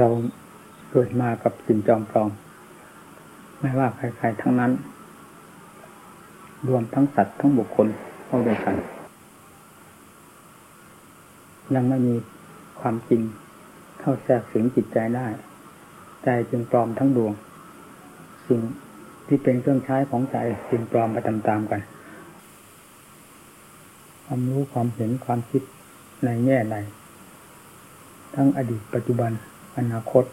เราเกิดมากับสิ่งจอมปลอม ไม่ว่าใครๆทั้งนั้น รวมทั้งสัตว์ทั้งบุคคลเข้าด้วยกัน ยังไม่มีความจริงเข้าแทรกสิงจิตใจได้ ใจจึงปลอมทั้งดวง สิ่งที่เป็นเครื่องใช้ของใจจึงปลอมไปตามๆกัน ความรู้ความเห็นความคิดในแง่ใดทั้งอดีตปัจจุบัน อนาคต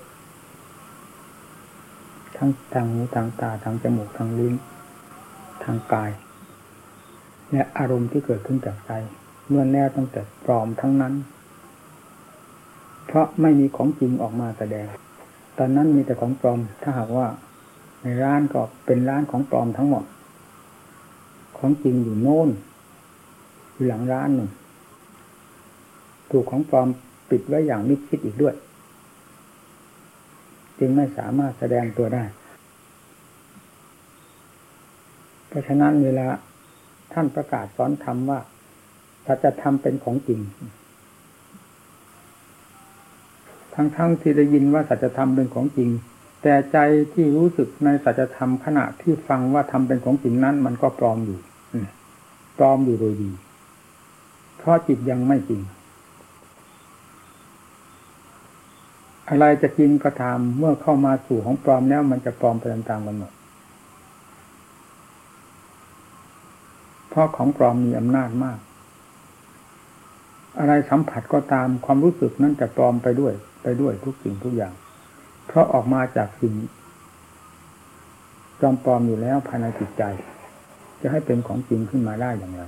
ทั้งทางหูทางตาทางจมูกทางลิ้น ทางกาย และอารมณ์ที่เกิดขึ้นจากใจเมื่อแน่ตั้งแต่ปลอมทั้งนั้น เพราะไม่มีของจริงออกมาแสดง ตอนนั้นมีแต่ของปลอมถ้าหากว่า ในร้านก็เป็นร้านของปลอมทั้งหมด ของจริงอยู่โน่นอยู่หลังร้านหนึ่งถูกของปลอมปิดไว้อย่างมิดชิดอีกด้วย จึงไม่สามารถแสดงตัวได้ เพราะฉะนั้นเวลาท่านประกาศสอนธรรมว่าสัจธรรมเป็นของจริง ทั้งๆทที่ได้ยินว่าสัจธรรมเป็นของจริง แต่ใจที่รู้สึกในสัจธรรมขณะที่ฟังว่าทำเป็นของจริงนั้น มันก็ปลอมอยู่ปลอมอยู่โดยดี เพราะจิตยังไม่จริง อะไรจะจริงก็ตามเมื่อเข้ามาสู่ของปลอมแล้ว มันจะปลอมไปตามๆกันหมดเพราะของปลอมมีอำนาจมาก อะไรสัมผัสก็ตามความรู้สึกนั้นจะปลอมไปด้วย ไปด้วยทุกสิ่งทุกอย่าง เพราะออกมาจากสิ่งจอมปลอมอยู่แล้วภายในจิตใจ จะให้เป็นของจริงขึ้นมาได้อย่างไร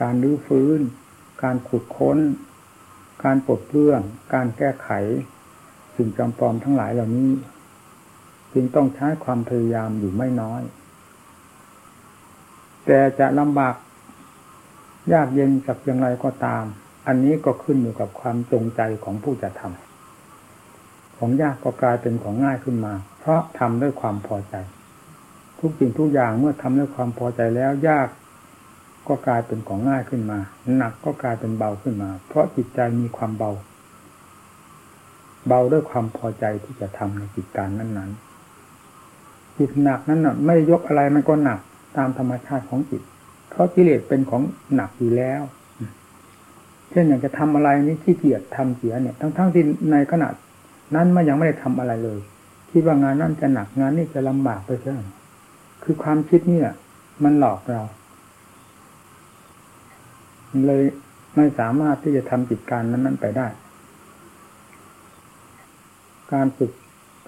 การรื้อฟื้น การขุดค้น การปลดเปลื้อง การแก้ไข สิ่งจำปลอมทั้งหลายเหล่านี้ จึงต้องใช้ความพยายามอยู่ไม่น้อย แต่จะลำบากยากเย็นสักอย่างไรก็ตาม อันนี้ก็ขึ้นอยู่กับความจงใจของผู้จะทำของยากก็กลายเป็นของง่ายขึ้นมา เพราะทำด้วยความพอใจ ทุกสิ่งทุกอย่างเมื่อทำด้วยความพอใจแล้วยาก ก็กลายเป็นของง่ายขึ้นมา หนักก็กลายเป็นเบาขึ้นมา เพราะจิตใจมีความเบา เบาด้วยความพอใจที่จะทำในกิจการนั้นๆ จิตหนักนั้นน่ะ ไม่ยกอะไรมันก็หนักตามธรรมชาติของจิต เพราะกิเลสเป็นของหนักอยู่แล้ว เช่นอย่างจะทำอะไรนี่ขี้เกียจทำเสียเนี่ย ทั้งๆที่ในขณะนั้นมันยังไม่ได้ทำอะไรเลย คิดว่างานนั้นจะหนักงานนี้จะลำบากไปเช่นคือความคิดนี่ะมันหลอกเรา เลยไม่สามารถที่จะทำจิตการนั้นๆไปได้ การฝึก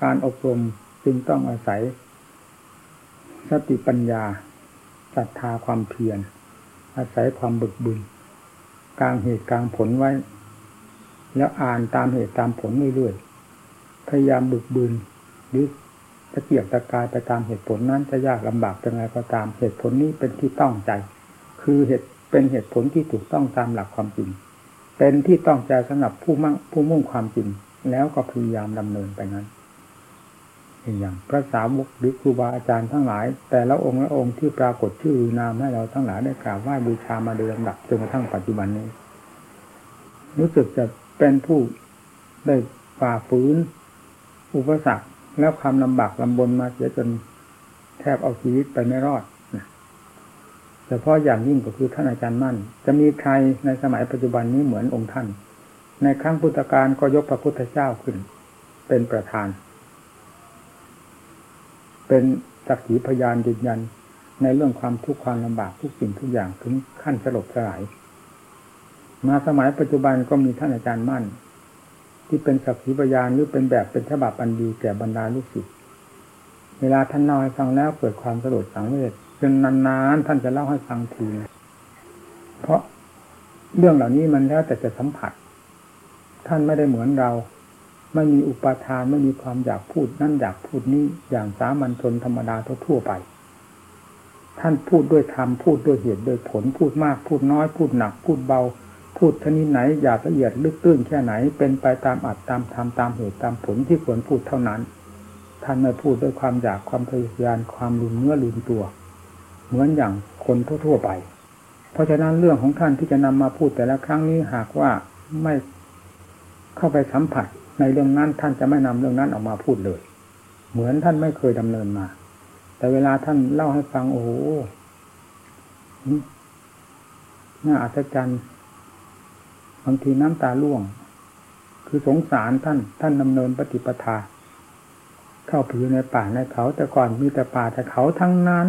การอบรมจึงต้องอาศัย สติปัญญาศรัทธาความเพียรอาศัยความบึกบึนกลางเหตุกลางผลไว้ แล้วอ่านตามเหตุตามผลเรื่อยๆพยายามบึกบึนหรือตะเกียบตะกายไปตามเหตุผลนั้นจะยากลำบากเป็นไงก็ตามเหตุผลนี้เป็นที่ต้องใจ คือเหตุ เป็นเหตุผลที่ถูกต้องตามหลักความจริง เป็นที่ต้องใจสำหรับผู้มั่งผู้มุ่งความจริง แล้วก็พยายามดำเนินไปนั้นอย่างพระสาวกหรือครูบาอาจารย์ทั้งหลาย แต่ละองค์ละองค์ที่ปรากฏชื่อนามให้เราทั้งหลายได้กราบไหว้บูชามาโดยลำดับจนกระทั่งปัจจุบันนี้ รู้สึกจะเป็นผู้ได้ฝ่าฝืน อุปสรรคแล้วความลำบากลำบนมาเสียจนแทบเอาชีวิตไปไม่รอด เฉพาะอย่างยิ่งก็คือท่านอาจารย์มั่น จะมีใครในสมัยปัจจุบันนี้เหมือนองค์ท่าน ในครั้งพุทธกาลก็ยกพระพุทธเจ้าขึ้น เป็นประธาน เป็นสักขีพยานยืนยันในเรื่องความทุกข์ความลำบากทุกสิ่งทุกอย่างถึงขั้นสลบสลาย มาสมัยปัจจุบันก็มีท่านอาจารย์มั่น ที่เป็นสักขีพยานหรือเป็นแบบเป็นฉบับอันดีแก่บรรดาลูกศิษย์เวลาท่านเล่าให้ฟังแล้วเกิดความสลดสังเวช จนนานๆท่านจะเล่าให้ฟังทีเพราะเรื่องเหล่านี้มันแล้วแต่จะสัมผัส ท่านไม่ได้เหมือนเรา ไม่มีอุปทานไม่มีความอยากพูดนั่นอยากพูดนี้อย่างสามัญชนธรรมดาทั่วไป ท่านพูดด้วยธรรมพูดด้วยเหตุโดยผลพูดมาก พูดน้อย พูดหนัก พูดเบา พูดชนิดไหนอยากละเอียดลึกตื้นแค่ไหน เป็นไปตามอัดตามธรรมตามเหตุตามผลที่ควรพูดเท่านั้น ท่านไม่พูดด้วยความอยากความทะยานความลืมเนื้อลืมตัว เหมือนอย่างคนทั่ว ๆไป เพราะฉะนั้นเรื่องของท่านที่จะนำมาพูดแต่ละครั้งนี้หากว่าไม่เข้าไปสัมผัสในเรื่องนั้นท่านจะไม่นำเรื่องนั้นออกมาพูดเลย เหมือนท่านไม่เคยดำเนินมา แต่เวลาท่านเล่าให้ฟังโอ้โหน่าอัศจรรย์บางทีน้ำตาล่วง คือสงสารท่าน ท่านดำเนินปฏิปทา เข้าไปอยู่ในป่าในเขาแต่ก่อนมีแต่ป่าแต่เขาทั้งนั้น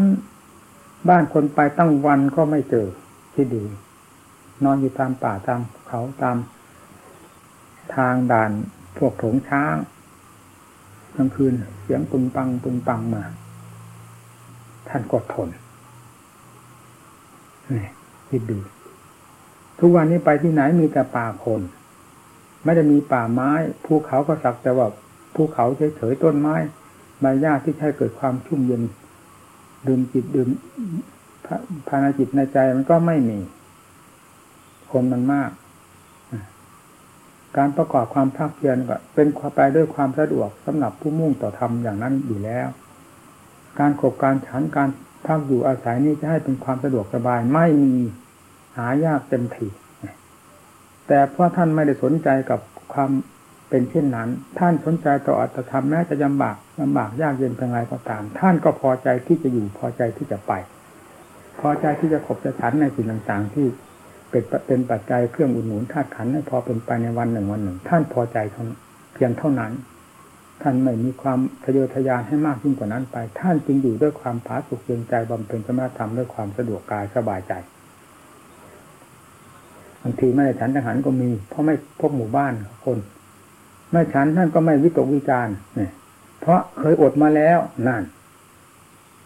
บ้านคนไปตั้งวันก็ไม่เจอที่ดี นอนอยู่ตามป่าตามเขาตาม ทางด่านพวกโถงช้างกลางคืนเสียงปึงปังปึงปังมา ท่านกดทนนี่คิดดู ทุกวันนี้ไปที่ไหนมีแต่ป่าคน ไม่ได้มีป่าไม้ภูเขาก็สักแต่ว่าภูเขาเฉยๆต้นไม้ใบหญ้าที่ใช้เกิดความชุ่มเย็น ดื่มจิตดื่มภายในจิตในใจมันก็ไม่มี คนมันมาก การประกอบความภาคเพียรก็ เป็นไปด้วยความสะดวกสำหรับผู้มุ่งต่อธรรมอย่างนั้นอยู่แล้ว การขบการฉันการพักอยู่อาศัยนี้จะให้เป็นความสะดวกสบายไม่มีหายากเต็มทีแต่เพราะท่านไม่ได้สนใจกับความ เป็นเช่นนั้น ท่านสนใจต่ออัตธรรมแม้จะลำบากลำบากยากเย็นเพียงไรก็ตาม ท่านก็พอใจที่จะอยู่พอใจที่จะไป พอใจที่จะขบจะฉันในสิ่งต่างๆ ที่เป็นเป็นปัจจัยเครื่องอุดหนุนธาตุขันให้พอเป็นไปในวันหนึ่งวันหนึ่ง ท่านพอใจเพียงเท่านั้น ท่านไม่มีความทะเยอทะยานให้มากยิ่งกว่านั้นไป ท่านจึงอยู่ด้วยความผาสุกเพียงใจบำเพ็ญสมาธรรมด้วยความสะดวกกายสบายใจบางทีไม่ได้ฉันทหารก็มี เพราะไม่พบหมู่บ้านคน ไม่ฉันท่านก็ไม่วิตกวิจารเนี่ยเพราะเคยอดมาแล้วนั่น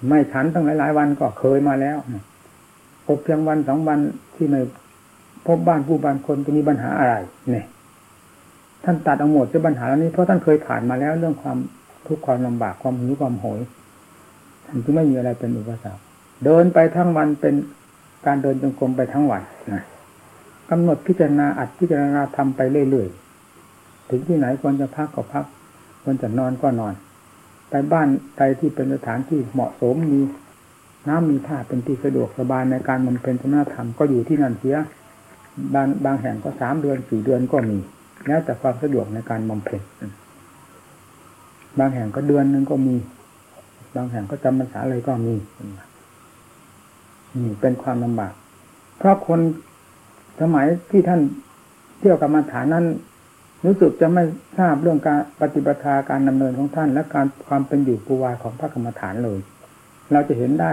ไม่ฉันตั้งหลายวันก็เคยมาแล้วอดเพียงวันสองวันที่ไม่พบบ้านผู้บ้านคนจะมีปัญหาอะไรเนี่ยท่านตัดเอาหมดจะปัญหาแล้วนี้เพราะท่านเคยผ่านมาแล้วเรื่องความทุกข์ความลำบากความหิวความโหยท่านจึงไม่มีอะไรเป็นอุปสรรคเดินไปทั้งวันเป็นการเดินจงกรมไปทั้งวันนะกำหนดพิจารณาอัดพิจารณาทำไปเรื่อยๆ ถึงที่ไหนควรจะพักก็พัก ควรจะนอนก็นอน ไปบ้านใดที่เป็นสถานที่เหมาะสมมีน้ำมีท่าเป็นที่สะดวกสบายในการมันเป็นธรรมธรรมก็อยู่ที่นั่นเสียบางบางแห่งก็สามเดือนสี่เดือนก็มี แล้วแต่ความสะดวกในการบำเพ็ญบางแห่งก็เดือนนึงก็มี บางแห่งก็จำพรรษาเลยก็มีนี่เป็นความลำบาก เพราะคนสมัยที่ท่านเที่ยวกรรมฐานนั้น รู้สึกจะไม่ทราบเรื่องการปฏิบัติการดำเนินของท่าน และการความเป็นอยู่ปูวายของพระกรรมฐานเลย เราจะเห็นได้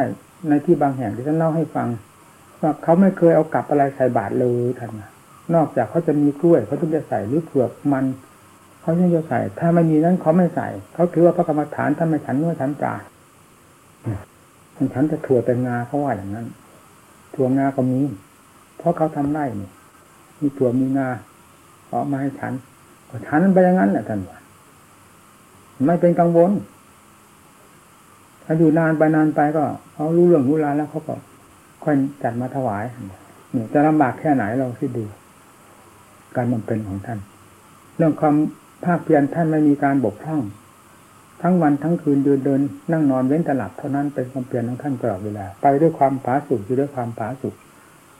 ในที่บางแห่งที่ท่านเล่าให้ฟังว่าเขาไม่เคยเอากลับอะไรใส่บาตรเลยท่านนอกจากเขาจะมีกล้วยเขาต้องจะใส่หรือเผือกมันเขาต้องจะใส่ ถ้าไม่มีนั้นเขาไม่ใส่ เขาถือว่าพระกรรมฐานท่านไม่ฉันเนื้อฉันปลาฉันจะถั่วแต่งาเขาว่าอย่างนั้น ถั่วงาก็มีเพราะเขาทำได้นี่มีถั่วมีงาเอามาให้ฉัน ก็ฉันไปอย่างนั้นแหละท่านว่าไม่เป็นกังวล ถ้าอยู่นานไปนานไปก็เขารู้เรื่องรู้ราวแล้วเขาก็ค่อยจัดมาถวายเนี่ยจะลำบากแค่ไหนเราคิดดู การมันเป็นของท่าน เรื่องความภาคเพียรท่านไม่มีการบกพร่อง ทั้งวันทั้งคืนเดินเดิน นั่งนอนเว้นตลับเท่านั้นเป็นความเพียรของท่านตลอดเวลา ไปด้วยความผาสุกอยู่ด้วยความผาสุก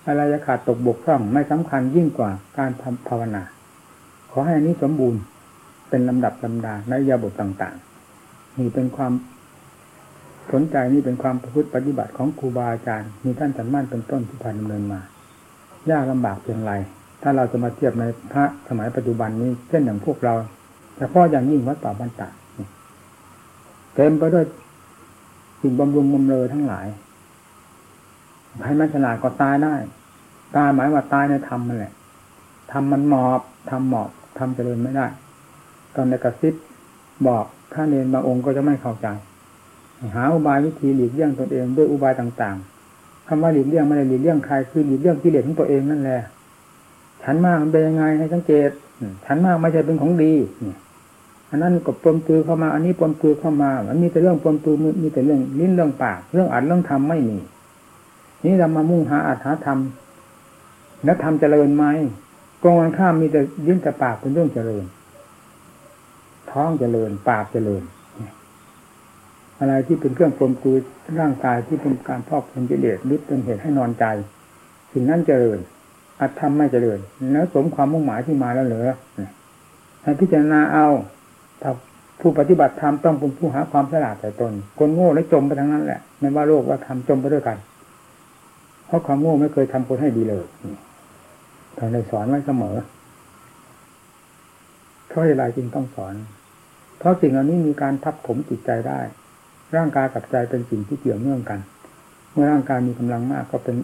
อะไรจะขาดตกบกพร่องไม่สำคัญยิ่งกว่าการภาวนา ขอให้อันนี้สมบูรณ์เป็นลำดับลำดาในยาบทต่างๆนี่เป็นความสนใจนี่เป็นความประพฤติปฏิบัติของครูบาอาจารย์ มีท่านสันมั่นเป็นต้นที่ผ่านดำเนินมา ยากลำบากเพียงไร ถ้าเราจะมาเทียบในพระสมัยปัจจุบันนี้ เช่นอย่างพวกเราแต่พ่ออย่างยิ่งวัดป่าบรรดาเต็มไปด้วยสิ่งบำรุงบำเรอทั้งหลายใครไม่ฉลาดก็ตายได้ ตายหมายว่าตายในธรรมมันแหละทำมันหมอบทำหมอบ ทำเจริญไม่ได้ ตอนในกระซิบบอกข้าเนนบางองค์ก็จะไม่เข้าใจ หาอุบายวิธีหลีกเลี่ยงตนเองด้วยอุบายต่างๆคำว่าหลีกเลี่ยงไม่ได้หลีกเลี่ยงใครคือหลีกเลี่ยงกิเลสของตัวเองนั่นแหละฉันมากมันเป็นยังไงให้สังเกตฉันมากไม่ใช่เป็นของดีเนี่ยอันนั้นก็ปนปือเข้ามา อันนี้ปนปือเข้ามา มันมีแต่เรื่องปนปือมีแต่เรื่องลิ้นเรื่องปาก เรื่องอัดเรื่องทำไม่มีนี่เรามามุ่งหาอัดหาทำแล้วทำเจริญไหม กองวันข้ามมีแต่ลิ้นแต่ปากเป็นเรื่องเจริญ ท้องเจริญ ปากเจริญ อะไรที่เป็นเครื่องปลมตูร่างกายที่เป็นการพอกเป็นกิเลสหรือเป็นเหตุให้นอนใจ สิ่งนั้นเจริญ อัตธรรมไม่เจริญแล้วสมความมุ่งหมายที่มาแล้วเหรอให้พิจารณาเอาถ้าผู้ปฏิบัติธรรมต้องเป็นผู้หาความฉลาดแต่ตน คนโง่และจมไปทั้งนั้นแหละไม่ว่าโลกว่าธรรมจมไปด้วยกัน เพราะความโง่ไม่เคยทำคนให้ดีเลย ท่านได้สอนไว้เสมอ เพราะอะไรจึงต้องสอน เพราะสิ่งเหล่านี้มีการทับถมจิตใจได้ ร่างกายกับใจเป็นสิ่งที่เกี่ยวเนื่องกัน เมื่อร่างกายมีกำลังมากก็เป็น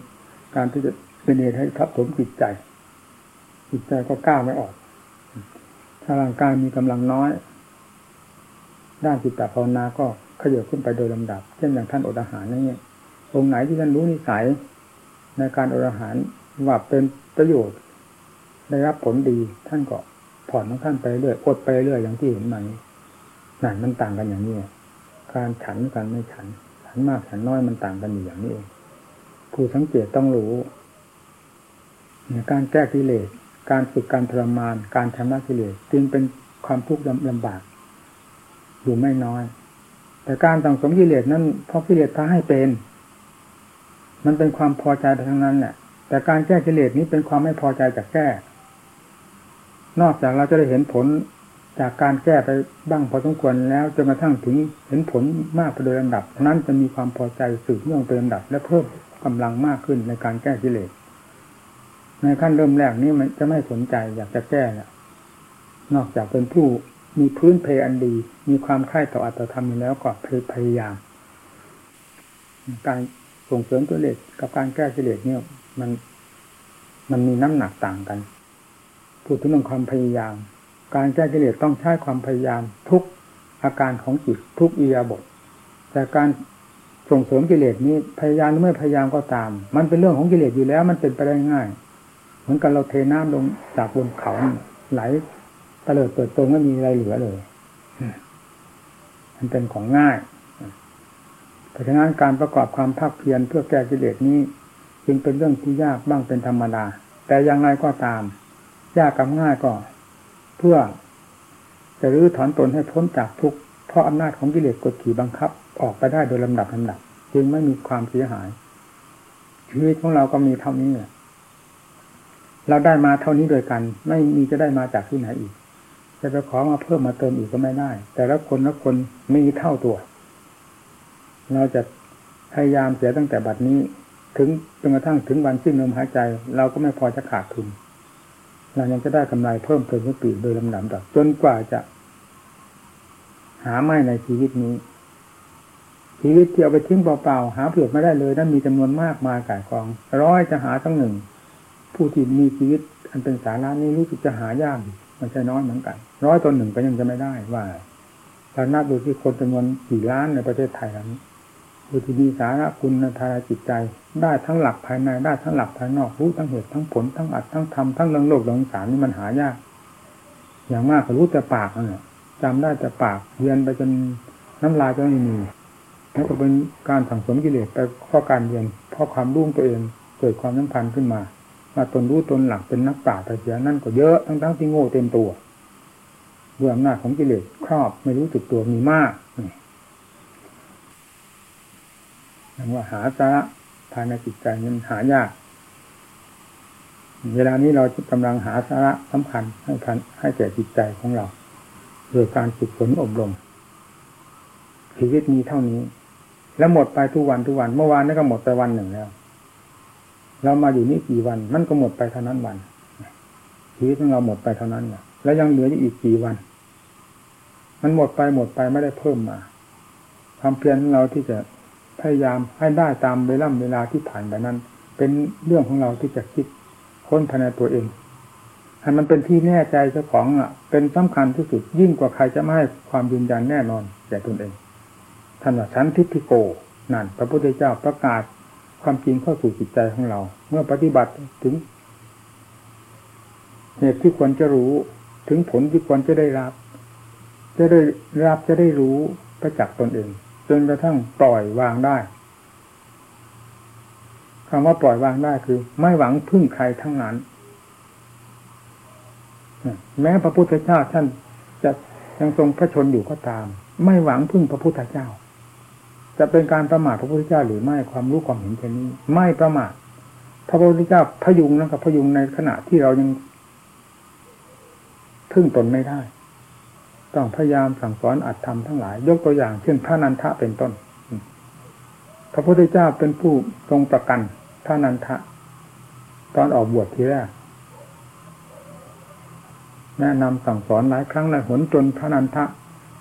การที่จะเป็นเหตุให้ทับถมจิตใจ จิตใจก็ก้าวไม่ออก ถ้าร่างกายมีกำลังน้อย ด้านจิตตภาวนาก็ขยับขึ้นไปโดยลำดับ เช่นอย่างท่านอดอาหารนี่องค์ไหนที่ท่านรู้นิสัยในการอดอาหารว่าเป็น ประโยชน์ได้รับผลดีท่านก็ผ่อนของท่านไปเรื่อยอดไปเรื่อยอย่างที่เห็นมานี้นั่นมันต่างกันอย่างนี้การฉันกันไม่ฉัน ฉันมากฉันน้อยมันต่างกันอยู่อย่างนี้เองผู้สังเกตต้องรู้เนี่ยการแก้กิเลสการฝึกการทรมาน การชำระกิเลสจึงเป็นความทุกข์ลำบาก อยู่ไม่น้อย แต่การต่างสมกิเลสนั้นเพราะกิเลสพาให้เป็น มันเป็นความพอใจไปทั้งนั้นแหละ แต่การแก้กิเลสนี้เป็นความไม่พอใจจากแก้ นอกจากเราจะได้เห็นผลจากการแก้ไปบ้างพอสมควรแล้วจนกระทั่งถึงเห็นผลมากไปโดยลำดับนั้นจะมีความพอใจสืบเนื่องเป็นลำดับ และเพิ่มกำลังมากขึ้นในการแก้กิเลสในขั้นเริ่มแรกนี้มันจะไม่สนใจอยากจะแก้แล้วนอกจากเป็นผู้มีพื้นเพอันดี มีความค่ต่ออัตธรรมอยู่แล้วก็พยายาม การส่งเสริมกิเลสกับการแก้กิเลสเนี่ย มันมันมีน้ำหนักต่างกัน พูดถึงเรื่องความพยายาม การแก้กิเลสต้องใช้ความพยายามทุกอาการของจิตทุกอียาบท แต่การส่งเสริมกิเลสนี้พยายามหรือไม่พยายามก็ตาม มันเป็นเรื่องของกิเลสอยู่แล้ว มันเป็นไปได้ง่าย เหมือนกันเราเทน้ำลงจากบนเขาไหลตะเลิดเปิดตรงไม่มีอะไรเหลือเลยมันเป็นของง่าย เพราะฉะนั้นการประกอบความภาคเพียรเพื่อแก้กิเลสนี้ จึงเป็นเรื่องที่ยากบ้างเป็นธรรมดา แต่อย่างไรก็ตาม ยากกับง่ายก็ เพื่อจะรื้อถอนตนให้พ้นจากทุกข์เพราะอำนาจของกิเลสกดขี่บังคับ ออกไปได้โดยลำดับลำดับ จึงไม่มีความเสียหายชีวิตของเราก็มีเท่านี้เราได้มาเท่านี้โดยกัน ไม่มีจะได้มาจากที่ไหนอีกจะไปขอมาเพิ่มมาเติมอีกก็ไม่ได้ แต่ละคนละคนมีเท่าตัว เราจะพยายามเสียตั้งแต่บัดนี้ ถึงจนกระทั่งถึงวันสิ้นลมหายใจ เราก็ไม่พอจะขาดทุนเรายังจะได้กำไรเพิ่มเติมขึ้นปีโดยลำดับดับจนกว่าจะ หาไม่ในชีวิตนี้ ชีวิตที่เอาไปทิ้งเปล่าๆหาเผื่อไม่ได้เลยนั้นมีจำนวนมากมายกายกอง ร้อยจะหาตั้งหนึ่ง ผู้ที่มีชีวิต อันเป็นสาระนี้รู้สึกจะหายากมันใช่น้อยเหมือนกันร้อยตัวหนึ่งก็ยังจะไม่ได้ว่าถ้านับดูที่คนจำนวนกี่ล้านในประเทศไทยนี้ ผู้ที่มีสาระคุณทางจิตใจ ได้ทั้งหลักภายในได้ทั้งหลักภายนอกรู้ทั้งเหตุทั้งผลทั้งอัดทั้งทำทั้งเรื่องโลกเรื่องสารนี่มันหายาก อย่างมากก็รู้แต่ปากนั่นแหละจำได้แต่ปากเรียนไปจนน้ำลายก็ไม่มีแล้วก็เป็นการสังสมกิเลสไปข้อการเรียนเพราะความรุ่งตัวเองเกิดความสัมพันธ์ขึ้นมา มาตนรู้ตนหลักเป็นนักปราชญ์แต่เสียนั่นก็เยอะทั้งทั้งที่โง่เต็มตัวด้วยอำนาจของกิเลสครอบไม่รู้สึกตัวมีมาก เรียกว่าหาสาระภายในจิตใจมันหายาก เวลานี้เรากำลังหาสาระสำคัญให้คันให้แก่จิตใจของเราโดยการฝึกฝนอบรมชีวิตมีเท่านี้ แล้วหมดไปทุกวันทุกวัน เมื่อวานนี้ก็หมดไปวันหนึ่งแล้ว เรามาอยู่นี่กี่วัน มันก็หมดไปเท่านั้นวันชีวิตของเราหมดไปเท่านั้นแหละแล้วยังเหลืออีกกี่วัน มันหมดไปหมดไปไม่ได้เพิ่มมา ความเพียรของเราที่จะ ยายามให้ได้ตามเวลาเวลาที่ผ่านไปนั้น เป็นเรื่องของเราที่จะคิดค้นภายในตัวเองให้มันเป็นที่แน่ใจเจ้าของอะ เป็นสำคัญที่สุดยิ่งกว่าใครจะไม่ให้ความยืนยันแน่นอนแก่ตนเองท่านว่าชั้นทิฏฐิโกนั่นพระพุทธเจ้าประกาศความจริงเข้าสู่จิตใจของเรา เมื่อปฏิบัติถึงเหตุที่ควรจะรู้ถึงผลที่ควรจะได้รับ จะได้รับจะได้รู้ประจักษ์ตนเอง จนกระทั่งปล่อยวางได้คำว่าปล่อยวางได้คือ ไม่หวังพึ่งใครทั้งนั้น แม้พระพุทธเจ้าท่านจะยังทรงพระชนอยู่ก็ตาม ไม่หวังพึ่งพระพุทธเจ้า จะเป็นการประมาทพระพุทธเจ้าหรือไม่ความรู้ความเห็นเช่นนี้ ไม่ประมาทพระพุทธเจ้าพยุงนะครับพยุงในขณะที่เรายังพพึ่งตนไม่ได้ ต้องพยายามสั่งสอนอัดทำทั้งหลาย ยกตัวอย่างเช่นพระนันทะเป็นต้น พระพุทธเจ้าเป็นผู้ทรงประกันพระนันทะ ตอนออกบวชทีแรกแนะนำสั่งสอนหลายครั้งหลายหนจนพระนันทะ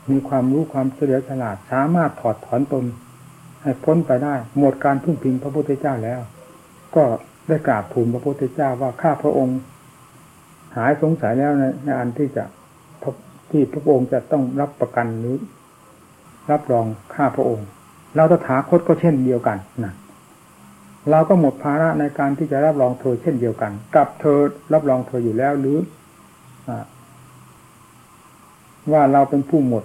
มีความรู้ความเฉลียวฉลาดสามารถถอดถอนตน ให้พ้นไปได้ หมดการพึ่งพิงพระพุทธเจ้าแล้ว ก็ได้กราบทูลพระพุทธเจ้าว่าข้าพระองค์ หายสงสัยแล้วในในอันที่จะ ที่พระองค์จะต้องรับประกันหรือรับรองข้าพระองค์ เราตถาคตก็เช่นเดียวกันนะเราก็หมดภาระในการที่จะรับรองเธอเช่นเดียวกัน กับเธอรับรองเธออยู่แล้วหรือว่าเราเป็นผู้หมด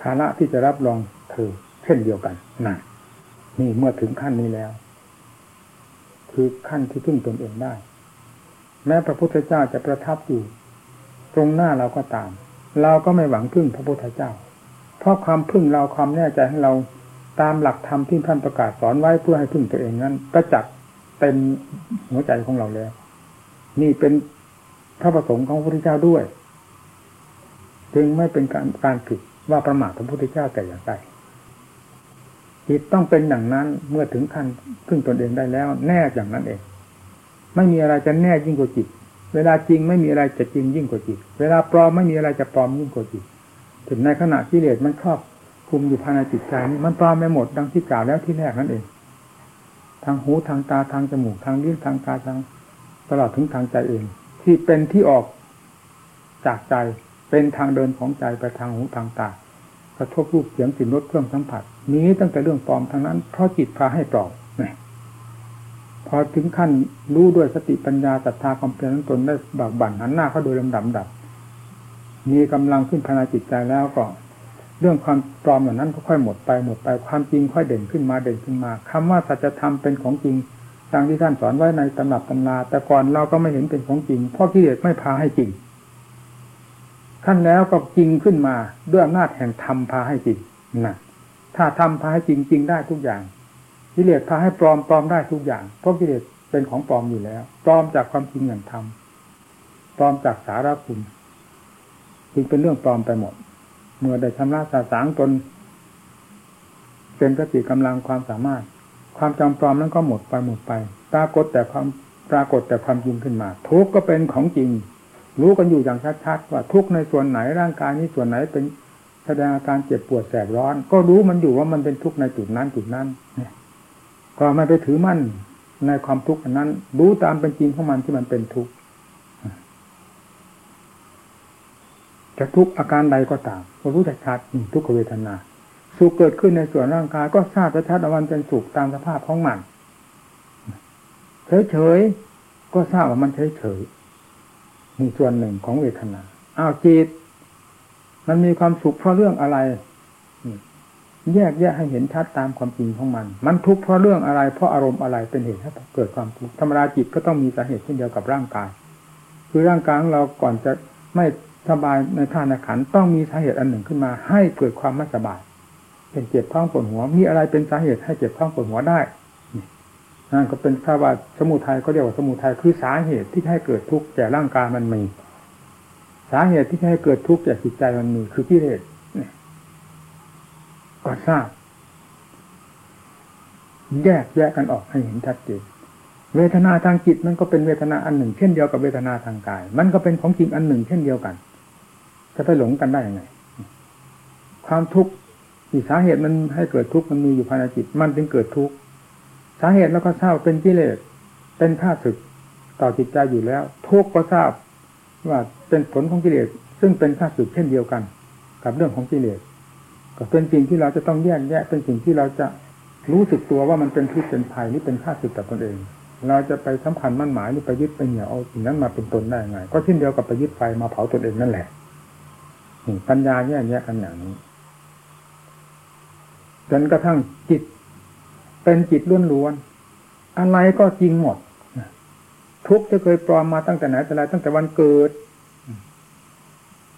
ภาระที่จะรับรองเธอเช่นเดียวกันนะนี่เมื่อถึงขั้นนี้แล้ว คือขั้นที่พึ่งตนเองได้ แม้พระพุทธเจ้าจะประทับอยู่ ตรงหน้าเราก็ตาม เราก็ไม่หวังพึ่งพระพุทธเจ้า เพราะความพึ่งเราความแน่ใจให้เราตามหลักธรรมที่ท่านประกาศสอนไว้เพื่อให้พึ่งตัวเองนั้นประจักษ์เต็มหัวใจของเราแล้ว นี่เป็นพระประสงค์ของพระพุทธเจ้าด้วย จึงไม่เป็นการการผิดว่าประมาทพระพุทธเจ้าแต่อย่างใดจิตต้องเป็นอย่างนั้นเมื่อถึงขั้นพึ่งตนเองได้แล้ว แน่อย่างนั้นเอง ไม่มีอะไรจะแน่ยิ่งกว่าจิต เวลาจริงไม่มีอะไรจะจริงยิ่งกว่าจิต เวลาปลอมไม่มีอะไรจะปลอมยิ่งกว่าจิต ถึงในขณะที่เลสมันครอบคุมอยู่ภายในจิตใจนี่มันปลอมไปหมดดังที่กล่าวแล้วที่แรกนั่นเอง ทางหูทางตาทางจมูกทางลิ้นทางกายทางตลอดถึงทางใจเอง ที่เป็นที่ออกจากใจเป็นทางเดินของใจไปทางหูทางตากระทบรูปเสียงกลิ่นรสเครื่องสัมผัส นี้ตั้งแต่เรื่องปลอมทางนั้นเพราะจิตพาให้ปลอม พอถึงขั้นรู้ด้วยสติปัญญาศรัทธาความเพียรตนได้บากบั่นหันหน้าเขาโดยลำดับดับ มีกำลังขึ้นภายในจิตใจแล้วก็ เรื่องความปลอมเหล่านั้นก็ค่อยหมดไปหมดไปความจริงค่อยเด่นขึ้นมาเด่นขึ้นมาคำว่าสัจธรรมเป็นของจริงดังที่ท่านสอนไว้ในตำรับตำราแต่ก่อนเราก็ไม่เห็นเป็นของจริง เพราะกิเลสไม่พาให้จริงขั้นแล้วก็จริงขึ้นมาด้วยอำนาจแห่งธรรมพาให้จริงนะถ้าธรรมพาให้จริงจริงได้ทุกอย่าง กิเลสพาให้ปลอมปลอมได้ทุกอย่าง เพราะกิเลสเป็นของปลอมอยู่แล้ว ปลอมจากความจริงอย่างธรรมปลอมจากสาระคุณจึงเป็นเรื่องปลอมไปหมด เมื่อได้ชำระสาสางตนเป็นสติกำลังความสามารถ ความจำปลอมนั้นก็หมดไปหมดไป ปรากฏแต่ความปรากฏแต่ความจริงขึ้นมา ทุกก็เป็นของจริง รู้กันอยู่อย่างชัดๆว่าทุกในส่วนไหนร่างกายนี้ส่วนไหนเป็นแสดงอาการเจ็บปวดแสบร้อน ก็รู้มันอยู่ว่ามันเป็นทุกข์ในจุดนั้นจุดนั้นเนี่ย ก็ไม่ไปถือมั่นในความทุกข์อันนั้น รู้ตามเป็นจริงของมันที่มันเป็นทุกข์จะทุกอาการใดก็ตามก็รู้แต่ชัดทุกขเวทนา สุขเกิดขึ้นในส่วนร่างกายก็ทราบชัดว่ามันเป็นสุขตามสภาพของมันเฉยๆก็ทราบว่ามันเฉยๆมีส่วนหนึ่งของเวทนาอ้าวจิตมันมีความสุขเพราะเรื่องอะไร แยกแยะให้เห็นชัดตามความจริงของมัน มันทุกข์เพราะเรื่องอะไร เพราะอารมณ์อะไรเป็นเหตุให้เกิดความทุกข์ธรรมดาจิตก็ต้องมีสาเหตุเช่นเดียวกับร่างกาย คือร่างกายของเราก่อนจะไม่สบายในท่านขันต้องมีสาเหตุอันหนึ่งขึ้นมา ให้เกิดความไม่สบาย เป็นเจ็บท้องปวดหัว มีอะไรเป็นสาเหตุให้เจ็บท้องปวดหัวได้นั่นก็เป็นภาวะสมุทัยเขาเรียกว่าสมุทัยคือสาเหตุที่ให้เกิดทุกข์แก่ร่างกายมันมี สาเหตุที่ให้เกิดทุกข์แก่จิตใจมันมีคือกิเลส ก็ทราบ แยกแยกกันออกให้เห็นชัดเจนเวทนาทางจิตมันก็เป็นเวทนาอันหนึ่ง เช่นเดียวกับเวทนาทางกาย มันก็เป็นของจริงอันหนึ่ง เช่นเดียวกัน จะไปหลงกันได้ยังไง ความทุกข์ที่สาเหตุมันให้เกิดทุกข์มันมีอยู่ภายในจิต มันจึงเกิดทุกข์สาเหตุแล้วก็ทราบเป็นกิเลสเป็นข้าศึกต่อจิตใจอยู่แล้ว ทุกข์ก็ทราบว่าเป็นผลของกิเลสซึ่งเป็นข้าศึกเช่นเดียวกัน กับเรื่องของกิเลส ก็เป็นสิ่งที่เราจะต้องแยกแยะเป็นสิ่งที่เราจะรู้สึกตัวว่ามันเป็นพิษเป็นภัยนี่เป็นข้าศึกต่อตนเอง เราจะไปสำคัญมั่นหมายหรือไปยึดไปเหนี่ยวเอาสิ่งนั้นมาเป็นตนได้ไง ก็เช่นเดียวกับไปยึดไฟมาเผาตนเองนั่นแหละปัญญาแยกแยะกันอย่างนี้จนกระทั่งจิต เป็นจิตล้วนๆอะไรก็จริงหมดทุกจะเคยปลอมมาตั้งแต่ไหนแต่ไรตั้งแต่วันเกิด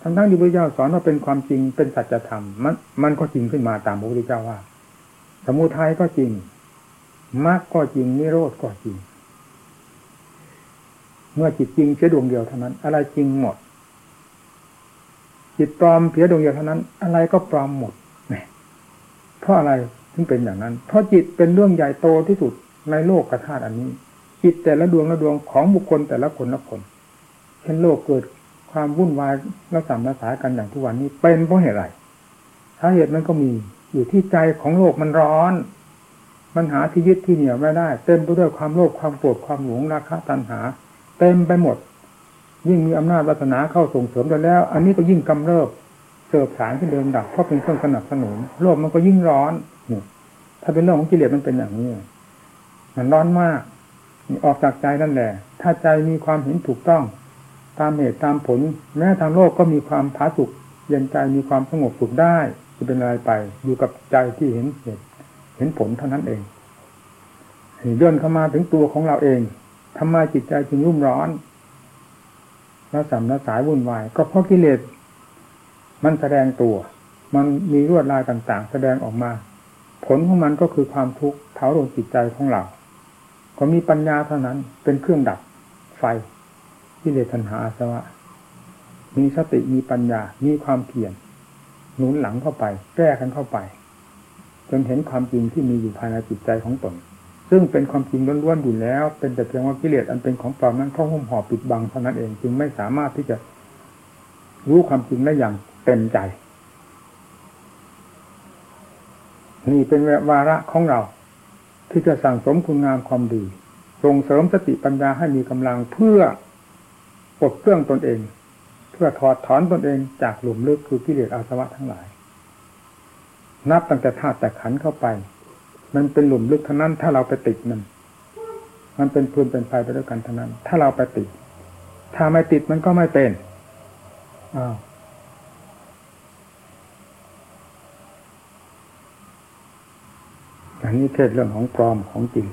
ทั้งทั้งที่พระเจ้าสอนว่าเป็นความจริงเป็นสัจธรรมมันมันก็จริงขึ้นมาตามพระพุทธเจ้าว่า สมุทัยก็จริงมรรคก็จริงนิโรธก็จริง เมื่อจิตจริงแค่ดวงเดียวเท่านั้น อะไรจริงหมด จิตปลอมเพียดวงเดียวเท่านั้น อะไรก็ปลอมหมดเนี่ยเพราะอะไรถึงเป็นอย่างนั้น เพราะจิตเป็นเรื่องใหญ่โตที่สุดในโลกกระธาตุอันนี้ จิตแต่ละดวงละดวงของบุคคลแต่ละคนละคนเช่นโลกเกิด ความวุ่นวายและสัมภาษากันอย่างทุกวันนี้เป็นเพราะเหตุอะไรสาเหตุมันก็มีอยู่ที่ใจของโลกมันร้อน มันหาที่ยึดที่เหนี่ยวไม่ได้ เต็มไปด้วยความโลภความโกรธความหลงราคะตัณหา เต็มไปหมด ยิ่งมีอำนาจวาสนาเข้าส่งเสริมไปแล้ว อันนี้ก็ยิ่งกำเริบเสิร์ฟสารที่เดินดับเพราะเป็นเครื่องสนับสนุนโลกมันก็ยิ่งร้อนถ้าเป็นเรื่องของกิเลสมันเป็นอย่างนี้มันร้อนมากออกจากใจนั่นแหละ ถ้าใจมีความเห็นถูกต้อง ตามเหตุตามผล แม้ทางโลกก็มีความผาสุกเย็นใจมีความสงบสุขได้จะเป็นอะไรไป อยู่กับใจที่เห็นเหตุเห็นผลเท่านั้นเองเดินเข้ามาถึงตัวของเราเองทำไมจิตใจจึงรุ่มร้อนแล้วสัมละสายวุ่นวาย ก็เพราะกิเลสมันแสดงตัว มันมีรวดลายต่าง ๆ แสดงออกมา ผลของมันก็คือความทุกข์เผาลงจิตใจของเรา ก็มีปัญญาเท่านั้นเป็นเครื่องดับไฟ กิเลสทันหาอาสวะ มีสติมีปัญญา มีความเพียรหนุนหลังเข้าไป แก้กันเข้าไป จนเห็นความจริงที่มีอยู่ภายในจิตใจของตน ซึ่งเป็นความจริงล้วนๆอยู่แล้ว เป็นแต่เพียงว่ากิเลสอันเป็นของปลอมนั้นเข้าห่มห่อปิดบังเท่านั้นเองจึงไม่สามารถที่จะรู้ความจริงได้อย่างเต็มใจนี่เป็นวาระของเรา ที่จะสั่งสมคุณงามความดี ส่งเสริมสติปัญญาให้มีกำลังเพื่อ ปลดเครื่องตนเอง เพื่อถอดถอนตนเองจากหลุมลึกคือกิเลสอาสวะทั้งหลาย นับตั้งแต่ธาตุแต่ขันเข้าไป มันเป็นหลุมลึกเท่านั้น ถ้าเราไปติดมันมันเป็นพื้นเป็นไฟไปด้วยกันเท่านั้น ถ้าเราไปติด ถ้าไม่ติดมันก็ไม่เป็นอ้าวอันนี้เทศเรื่องของปลอมของจริง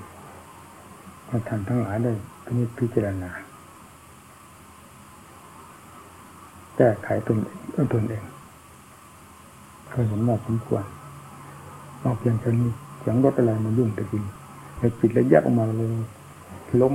ท่านทั้งหลายได้พิจพิจารณา แก้ไขตนเองตนเองเคยเห็นว่าสมควรนอกเพียงแค่นี้เสียงรถอะไรมายุ่งแต่กินเลยจิตเลยแยกออกมาเลยล้ม